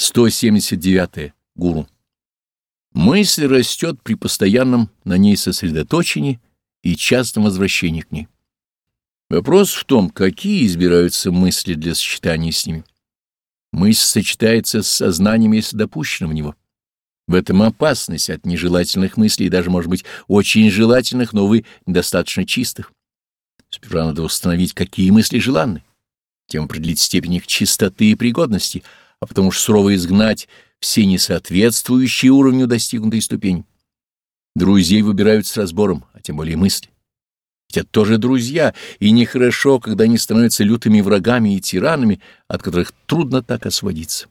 179. Гуру. Мысль растет при постоянном на ней сосредоточении и частом возвращении к ней. Вопрос в том, какие избираются мысли для сочетания с ними. Мысль сочетается с сознанием, если допущена в него. В этом опасность от нежелательных мыслей, даже, может быть, очень желательных, но, увы, недостаточно чистых. Сперва надо установить, какие мысли желанны, тем определить степень их чистоты и пригодности — а потому уж сурово изгнать все несоответствующие уровню достигнутой ступени. Друзей выбирают с разбором, а тем более мысли. Ведь это тоже друзья, и нехорошо, когда они становятся лютыми врагами и тиранами, от которых трудно так освободиться.